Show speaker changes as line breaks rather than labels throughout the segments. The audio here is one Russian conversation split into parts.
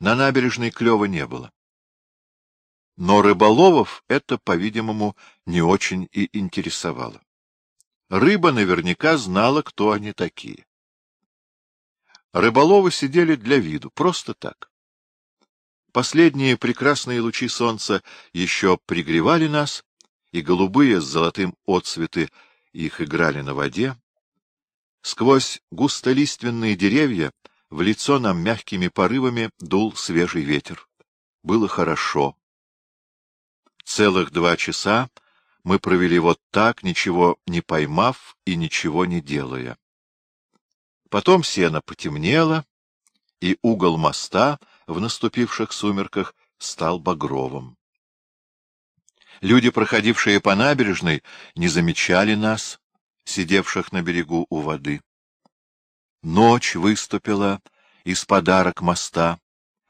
На набережной клёва не было. Но рыболовов это, по-видимому, не очень и интересовало. Рыба наверняка знала, кто они такие. Рыболовы сидели для виду, просто так. Последние прекрасные лучи солнца еще пригревали нас, и голубые с золотым отцветы их играли на воде. Сквозь густолиственные деревья в лицо нам мягкими порывами дул свежий ветер. Было хорошо. Целых два часа мы провели вот так, ничего не поймав и ничего не делая. Потом сено потемнело, и угол моста в наступивших сумерках стал багровым. Люди, проходившие по набережной, не замечали нас, сидевших на берегу у воды. Ночь выступила из подарок моста,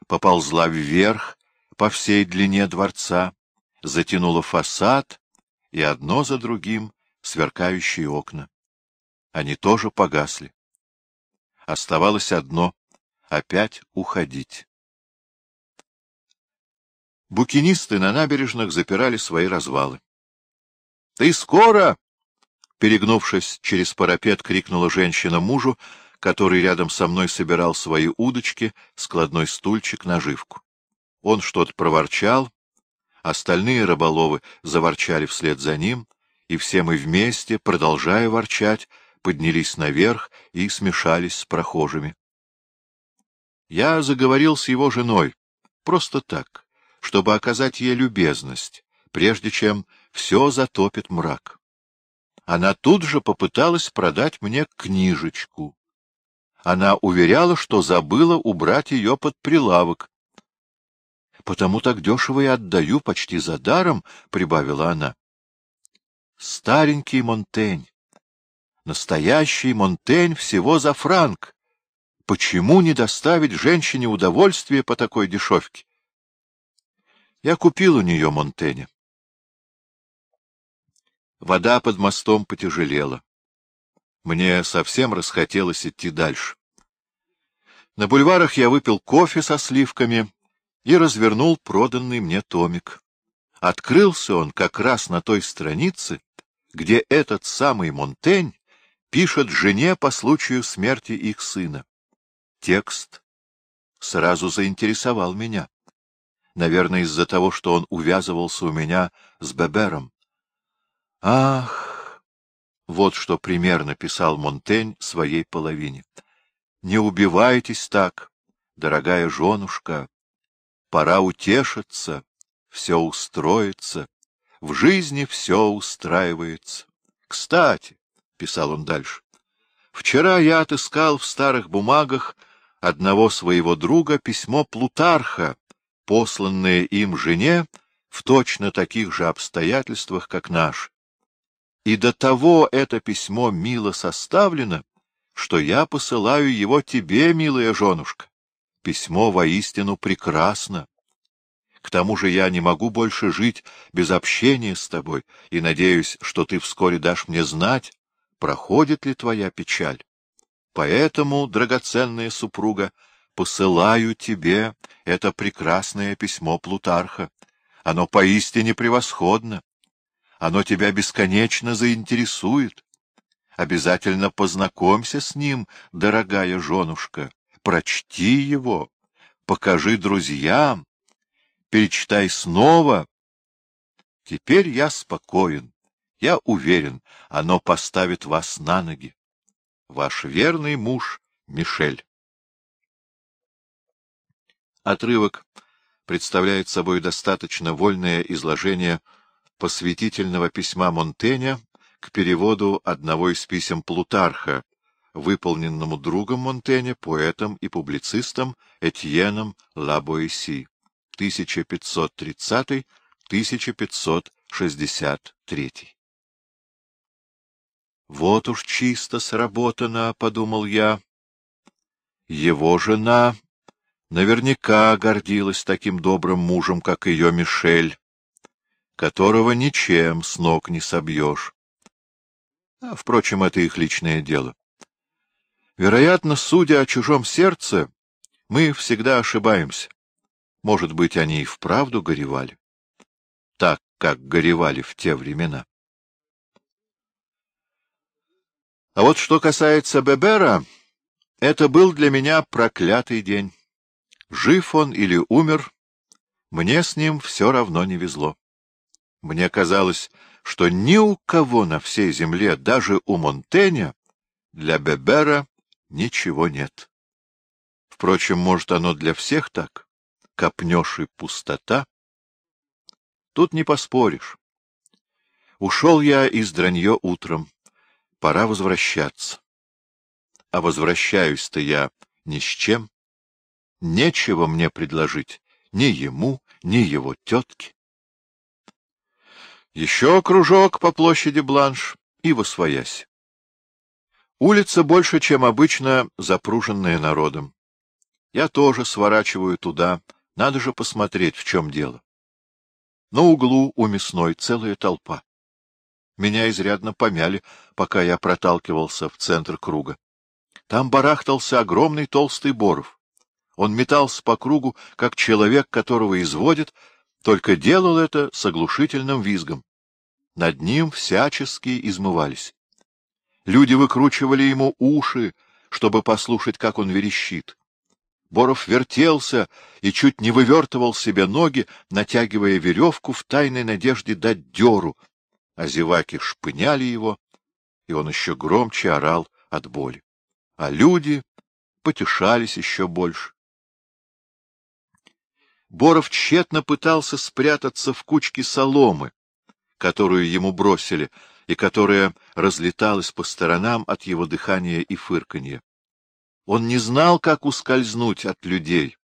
поползла вверх по всей длине дворца, затянула фасад и одно за другим сверкающие окна. Они тоже погасли. Оставалось одно — опять уходить. Букинисты на набережных запирали свои развалы. — Ты скоро? — перегнувшись через парапет, крикнула женщина мужу, который рядом со мной собирал свои удочки, складной стульчик, наживку. Он что-то проворчал, остальные рыболовы заворчали вслед за ним, и все мы вместе, продолжая ворчать, поднялись наверх и смешались с прохожими. Я заговорил с его женой, просто так, чтобы оказать ей любезность, прежде чем все затопит мрак. Она тут же попыталась продать мне книжечку. Она уверяла, что забыла убрать ее под прилавок. — Потому так дешево и отдаю, почти за даром, — прибавила она. — Старенький Монтень. Настоящий Монтень всего за франк. Почему не доставить женщине удовольствие по такой дешевке? Я купил у нее Монтене. Вода под мостом потяжелела. Мне совсем расхотелось идти дальше. На бульварах я выпил кофе со сливками и развернул проданный мне томик. Открылся он как раз на той странице, где этот самый Монтень пишет жене по случаю смерти их сына. Текст сразу заинтересовал меня наверное, из-за того, что он увязывался у меня с Бебером. Ах! Вот что примерно писал Монтень своей половине. Не убивайтесь так, дорогая женушка. Пора утешиться, все устроится, в жизни все устраивается. Кстати, — писал он дальше, — вчера я отыскал в старых бумагах одного своего друга письмо Плутарха, посланное им жене в точно таких же обстоятельствах, как наш. И до того это письмо мило составлено, что я посылаю его тебе, милая женушка. Письмо воистину прекрасно. К тому же я не могу больше жить без общения с тобой, и надеюсь, что ты вскоре дашь мне знать, проходит ли твоя печаль. Поэтому, драгоценная супруга, посылаю тебе это прекрасное письмо Плутарха. Оно поистине превосходно. Оно тебя бесконечно заинтересует. Обязательно познакомься с ним, дорогая женушка. Прочти его, покажи друзьям, перечитай снова. Теперь я спокоен, я уверен, оно поставит вас на ноги. Ваш верный муж Мишель. Отрывок представляет собой достаточно вольное изложение посвятительного письма Монтеня к переводу одного из писем Плутарха, выполненному другом Монтеня, поэтом и публицистом Этьеном Лабоиси, 1530-1563. «Вот уж чисто сработано», — подумал я. «Его жена наверняка гордилась таким добрым мужем, как ее Мишель, которого ничем с ног не собьешь. А, впрочем, это их личное дело. Вероятно, судя о чужом сердце, мы всегда ошибаемся. Может быть, они и вправду горевали, так, как горевали в те времена. А вот что касается Бебера, это был для меня проклятый день. Жив он или умер, мне с ним все равно не везло. Мне казалось, что ни у кого на всей земле, даже у Монтеня, для Бебера ничего нет. Впрочем, может, оно для всех так? Копнешь и пустота. Тут не поспоришь. Ушел я из Дранье утром. Пора возвращаться. А возвращаюсь-то я ни с чем. Нечего мне предложить ни ему, ни его тетке. Еще кружок по площади Бланш и восвоясь. Улица больше, чем обычно, запруженная народом. Я тоже сворачиваю туда, надо же посмотреть, в чем дело. На углу у мясной целая толпа. Меня изрядно помяли, пока я проталкивался в центр круга. Там барахтался огромный толстый Боров. Он метался по кругу, как человек, которого изводят, только делал это с оглушительным визгом. Над ним всячески измывались. Люди выкручивали ему уши, чтобы послушать, как он верещит. Боров вертелся и чуть не вывертывал себе ноги, натягивая веревку в тайной надежде дать дёру, а зеваки шпыняли его, и он еще громче орал от боли. А люди потешались еще больше. Боров тщетно пытался спрятаться в кучке соломы, которую ему бросили, и которая разлеталась по сторонам от его дыхания и фырканья. Он не знал, как ускользнуть от людей,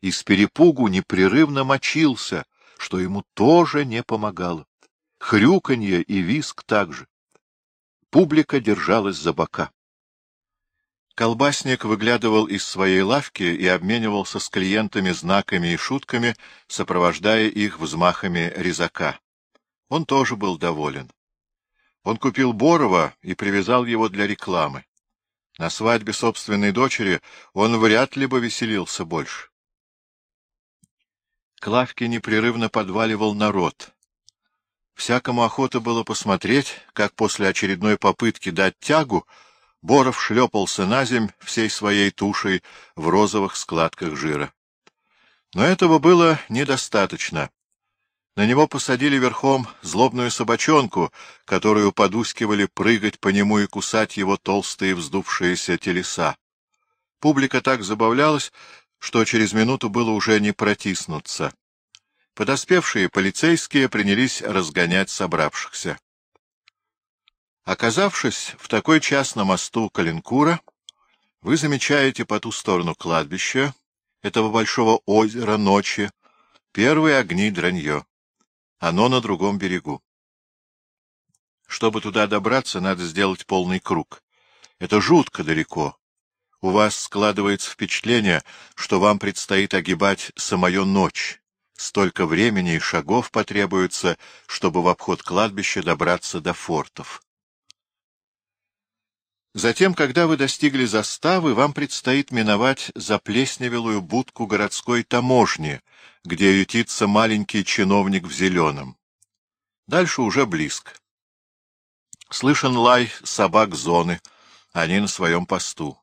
и с перепугу непрерывно мочился, что ему тоже не помогало. Хрюканье и виск также. Публика держалась за бока. Колбасник выглядывал из своей лавки и обменивался с клиентами знаками и шутками, сопровождая их взмахами резака. Он тоже был доволен. Он купил Борова и привязал его для рекламы. На свадьбе собственной дочери он вряд ли бы веселился больше. К лавке непрерывно подваливал народ. Всякому охота было посмотреть, как после очередной попытки дать тягу Боров шлепался на земь всей своей тушей в розовых складках жира. Но этого было недостаточно. На него посадили верхом злобную собачонку, которую подускивали прыгать по нему и кусать его толстые вздувшиеся телеса. Публика так забавлялась, что через минуту было уже не протиснуться. Подоспевшие полицейские принялись разгонять собравшихся. Оказавшись в такой час на мосту Калинкура, вы замечаете по ту сторону кладбища, этого большого озера ночи, первые огни Дранье. Оно на другом берегу. Чтобы туда добраться, надо сделать полный круг. Это жутко далеко. У вас складывается впечатление, что вам предстоит огибать самую ночь. Столько времени и шагов потребуется, чтобы в обход кладбища добраться до фортов. Затем, когда вы достигли заставы, вам предстоит миновать заплесневелую будку городской таможни, где ютится маленький чиновник в зеленом. Дальше уже близко. Слышен лай собак зоны, они на своем посту.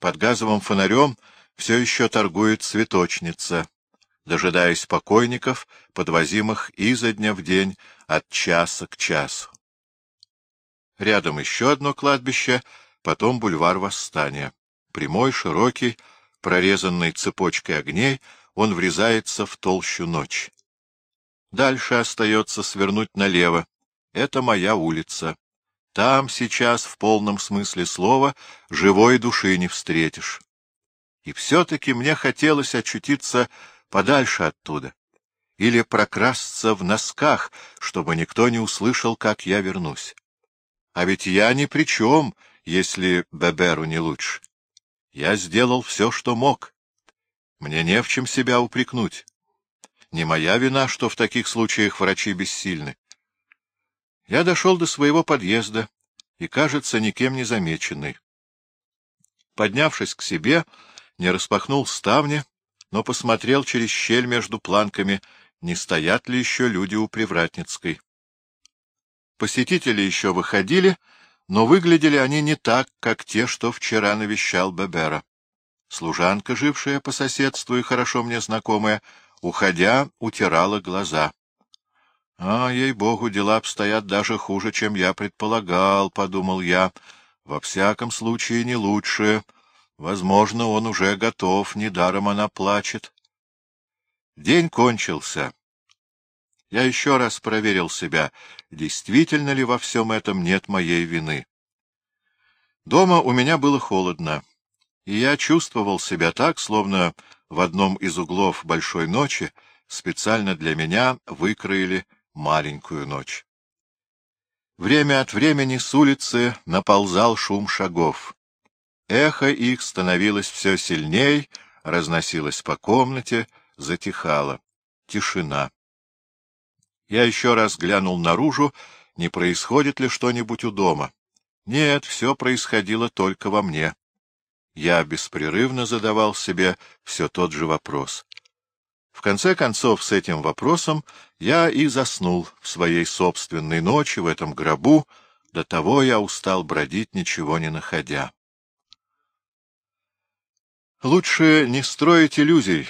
Под газовым фонарем все еще торгует цветочница, дожидаясь покойников, подвозимых изо дня в день от часа к часу. Рядом еще одно кладбище, потом бульвар Восстания. Прямой, широкий, прорезанный цепочкой огней, он врезается в толщу ночи. Дальше остается свернуть налево. Это моя улица. Там сейчас, в полном смысле слова, живой души не встретишь. И все-таки мне хотелось очутиться подальше оттуда. Или прокрасться в носках, чтобы никто не услышал, как я вернусь. А ведь я ни при чем, если Беберу не лучше. Я сделал все, что мог. Мне не в чем себя упрекнуть. Не моя вина, что в таких случаях врачи бессильны. Я дошел до своего подъезда и, кажется, никем не замеченный. Поднявшись к себе, не распахнул ставни, но посмотрел через щель между планками, не стоят ли еще люди у Привратницкой. Посетители еще выходили, но выглядели они не так, как те, что вчера навещал Бебера. Служанка, жившая по соседству и хорошо мне знакомая, уходя, утирала глаза. — А, ей-богу, дела обстоят даже хуже, чем я предполагал, — подумал я. Во всяком случае, не лучше. Возможно, он уже готов, недаром она плачет. День кончился. Я еще раз проверил себя, действительно ли во всем этом нет моей вины. Дома у меня было холодно, и я чувствовал себя так, словно в одном из углов большой ночи специально для меня выкроили маленькую ночь. Время от времени с улицы наползал шум шагов. Эхо их становилось все сильней, разносилось по комнате, затихало. Тишина. Я еще раз глянул наружу, не происходит ли что-нибудь у дома. Нет, все происходило только во мне. Я беспрерывно задавал себе все тот же вопрос. В конце концов, с этим вопросом я и заснул в своей собственной ночи в этом гробу, до того я устал бродить, ничего не находя. Лучше не строить иллюзий.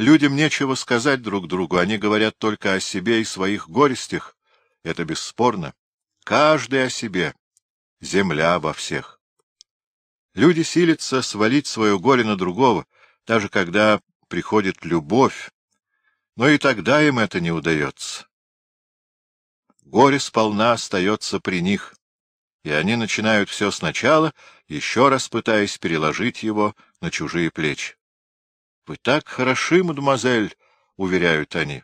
Людям нечего сказать друг другу, они говорят только о себе и своих горестях. Это бесспорно. Каждый о себе. Земля во всех. Люди силятся свалить свое горе на другого, даже когда приходит любовь, но и тогда им это не удается. Горе сполна остается при них, и они начинают все сначала, еще раз пытаясь переложить его на чужие плечи. — Вы так хороши, мадемуазель, — уверяют они.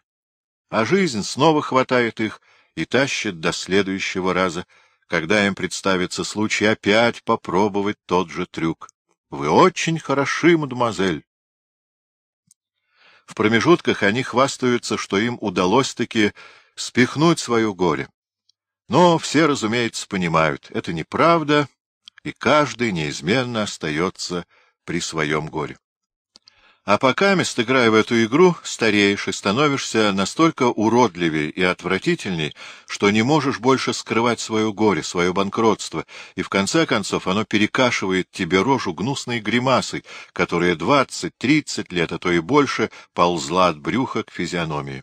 А жизнь снова хватает их и тащит до следующего раза, когда им представится случай опять попробовать тот же трюк. — Вы очень хороши, мадемуазель. В промежутках они хвастаются, что им удалось-таки спихнуть свое горе. Но все, разумеется, понимают, это неправда, и каждый неизменно остается при своем горе. А пока, мест играя в эту игру, стареешь и становишься настолько уродливее и отвратительней, что не можешь больше скрывать свое горе, свое банкротство, и в конце концов оно перекашивает тебе рожу гнусной гримасой, которая двадцать-тридцать лет, а то и больше, ползла от брюха к физиономии.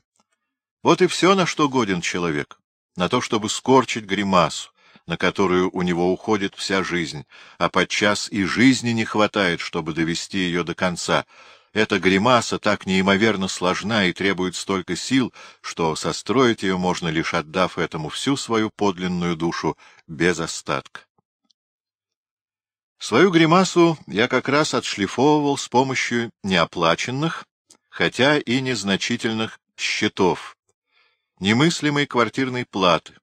Вот и все, на что годен человек, на то, чтобы скорчить гримасу, на которую у него уходит вся жизнь, а подчас и жизни не хватает, чтобы довести ее до конца — эта гримаса так неимоверно сложна и требует столько сил, что состроить ее можно, лишь отдав этому всю свою подлинную душу без остатка. Свою гримасу я как раз отшлифовывал с помощью неоплаченных, хотя и незначительных счетов, немыслимой квартирной платы,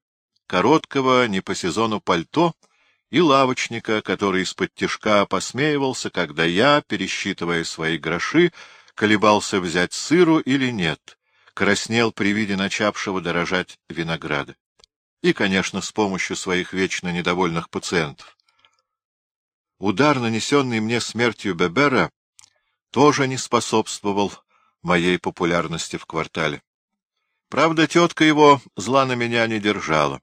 короткого не по сезону пальто — и лавочника, который из-под тишка посмеивался, когда я, пересчитывая свои гроши, колебался взять сыру или нет, краснел при виде начавшего дорожать винограда. И, конечно, с помощью своих вечно недовольных пациентов. Удар, нанесенный мне смертью Бебера, тоже не способствовал моей популярности в квартале. Правда, тетка его зла на меня не держала.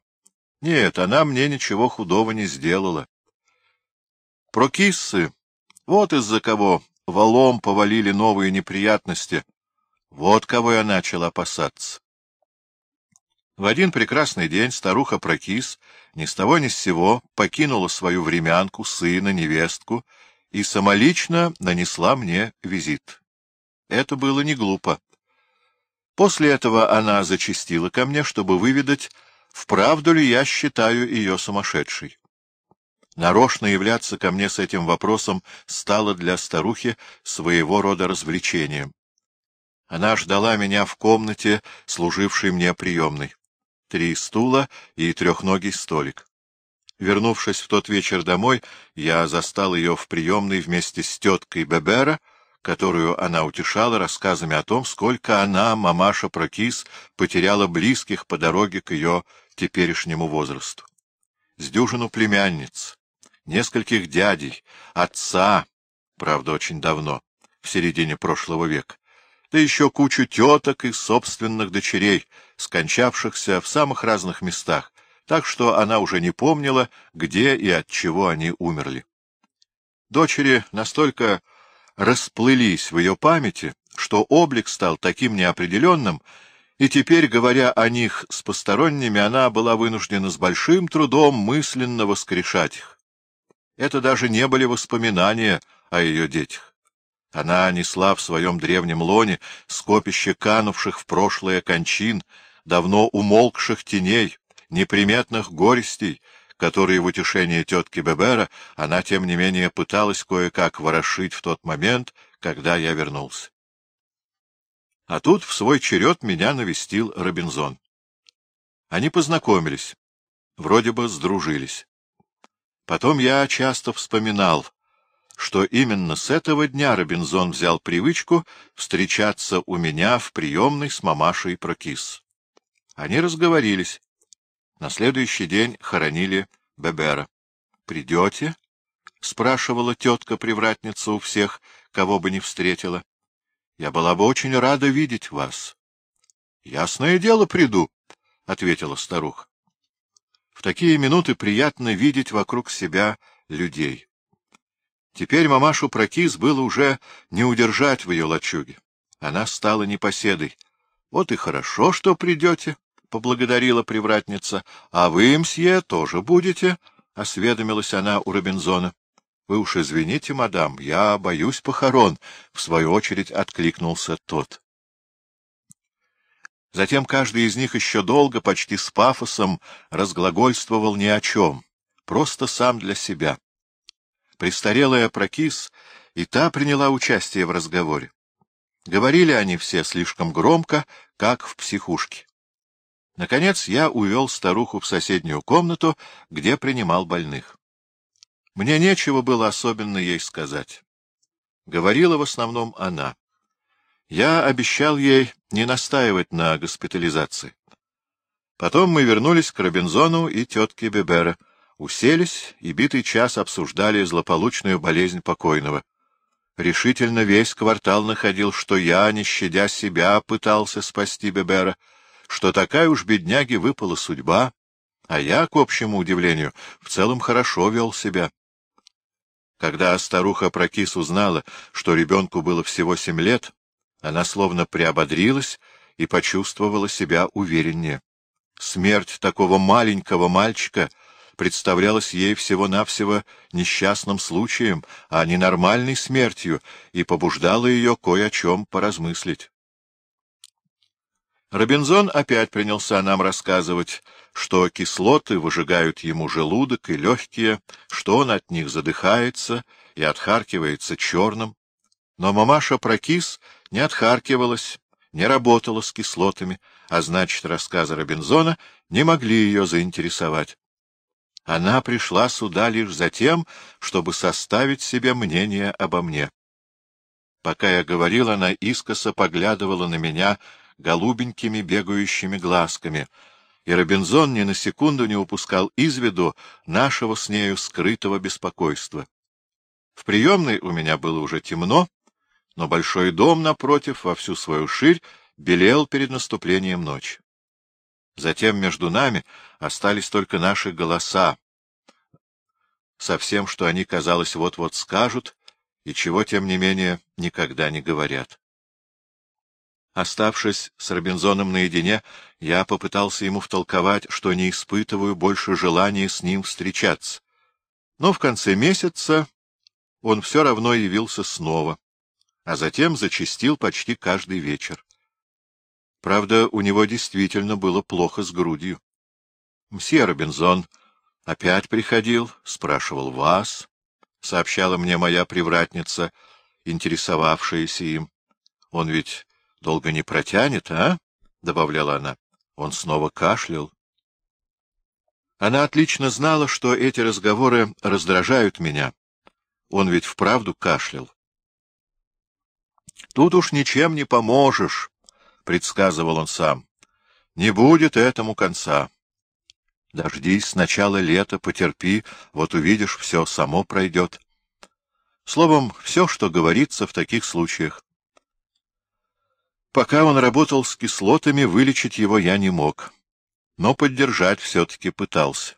Нет, она мне ничего худого не сделала. Прокиссы, вот из-за кого валом повалили новые неприятности, вот кого я начал опасаться. В один прекрасный день старуха Прокис ни с того ни с сего покинула свою времянку, сына, невестку и самолично нанесла мне визит. Это было не глупо. После этого она зачастила ко мне, чтобы выведать, вправду ли я считаю ее сумасшедшей. Нарочно являться ко мне с этим вопросом стало для старухи своего рода развлечением. Она ждала меня в комнате, служившей мне приемной. Три стула и трехногий столик. Вернувшись в тот вечер домой, я застал ее в приемной вместе с теткой Бебера, которую она утешала рассказами о том, сколько она, мамаша Прокис, потеряла близких по дороге к ее теперешнему возрасту. С дюжину племянниц, нескольких дядей, отца, правда, очень давно. в середине прошлого века, да еще кучу теток и собственных дочерей, скончавшихся в самых разных местах, так что она уже не помнила, где и от чего они умерли. Дочери настолько расплылись в ее памяти, что облик стал таким неопределенным, и теперь, говоря о них с посторонними, она была вынуждена с большим трудом мысленно воскрешать их. Это даже не были воспоминания о ее детях. Она несла в своем древнем лоне скопище канувших в прошлое кончин, давно умолкших теней, неприметных горестей, которые в утешение тетки Бебера она, тем не менее, пыталась кое-как ворошить в тот момент, когда я вернулся. А тут в свой черед меня навестил Робинзон. Они познакомились, вроде бы сдружились. Потом я часто вспоминал, что именно с этого дня Робинзон взял привычку встречаться у меня в приемной с мамашей Прокис. Они разговорились. На следующий день хоронили Бебера. — Придете? — спрашивала тетка-привратница у всех, кого бы не встретила. — Я была бы очень рада видеть вас. — Ясное дело, приду, — ответила старуха. В такие минуты приятно видеть вокруг себя людей. Теперь мамашу Прокис было уже не удержать в ее лачуге. Она стала непоседой. — Вот и хорошо, что придете, — поблагодарила привратница. — А вы, мсье, тоже будете? — осведомилась она у Робинзона. — Вы уж извините, мадам, я боюсь похорон, — в свою очередь откликнулся тот. Затем каждый из них еще долго, почти с пафосом, разглагольствовал ни о чем, просто сам для себя. Престарелая Прокис и та приняла участие в разговоре. Говорили они все слишком громко, как в психушке. Наконец я увел старуху в соседнюю комнату, где принимал больных. Мне нечего было особенно ей сказать. Говорила в основном она. Я обещал ей не настаивать на госпитализации. Потом мы вернулись к Робинзону и тетке Бебера, уселись и битый час обсуждали злополучную болезнь покойного. Решительно весь квартал находил, что я, не щадя себя, пытался спасти Бебера, что такая уж бедняге выпала судьба, а я, к общему удивлению, в целом хорошо вел себя. Когда старуха Прокис узнала, что ребенку было всего семь лет, она словно приободрилась и почувствовала себя увереннее. Смерть такого маленького мальчика представлялась ей всего-навсего несчастным случаем, а не нормальной смертью, и побуждала ее кое о чем поразмыслить. Робинзон опять принялся нам рассказывать, что кислоты выжигают ему желудок и легкие, что он от них задыхается и отхаркивается черным. Но мамаша Прокис не отхаркивалась, не работала с кислотами, а значит, рассказы Робинзона не могли ее заинтересовать. Она пришла сюда лишь за тем, чтобы составить себе мнение обо мне. Пока я говорил, она искоса поглядывала на меня голубенькими бегающими глазками, и Робинзон ни на секунду не упускал из виду нашего с нею скрытого беспокойства. В приемной у меня было уже темно, но большой дом напротив во всю свою ширь белел перед наступлением ночи. Затем между нами остались только наши голоса, со всем, что они, казалось, вот-вот скажут, и чего, тем не менее, никогда не говорят. Оставшись с Робинзоном наедине, я попытался ему втолковать, что не испытываю больше желания с ним встречаться. Но в конце месяца он все равно явился снова, а затем зачастил почти каждый вечер. Правда, у него действительно было плохо с грудью. — Мсье Робинзон опять приходил, спрашивал вас, — сообщала мне моя привратница, интересовавшаяся им. Он ведь Долго не протянет, а? — добавляла она. Он снова кашлял. Она отлично знала, что эти разговоры раздражают меня. Он ведь вправду кашлял. «Тут уж ничем не поможешь», — предсказывал он сам. «Не будет этому конца. Дождись, сначала лета, потерпи, вот увидишь, все само пройдет». Словом, все, что говорится в таких случаях. Пока он работал с кислотами, вылечить его я не мог, но поддержать все-таки пытался.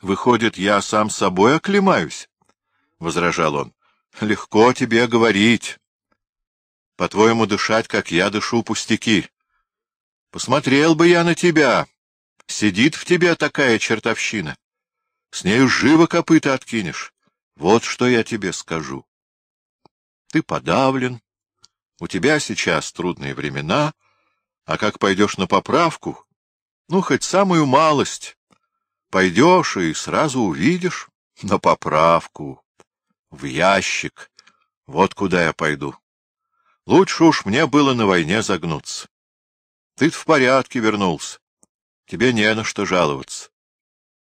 Выходит, я сам собой оклемаюсь, — возражал он. — Легко тебе говорить. По-твоему, дышать, как я дышу, пустяки. Посмотрел бы я на тебя. Сидит в тебе такая чертовщина. С нею живо копыта откинешь. Вот что я тебе скажу. Ты подавлен, у тебя сейчас трудные времена, а как пойдешь на поправку, ну, хоть самую малость, пойдешь и сразу увидишь на поправку, в ящик, вот куда я пойду. Лучше уж мне было на войне загнуться. ты в порядке вернулся, тебе не на что жаловаться.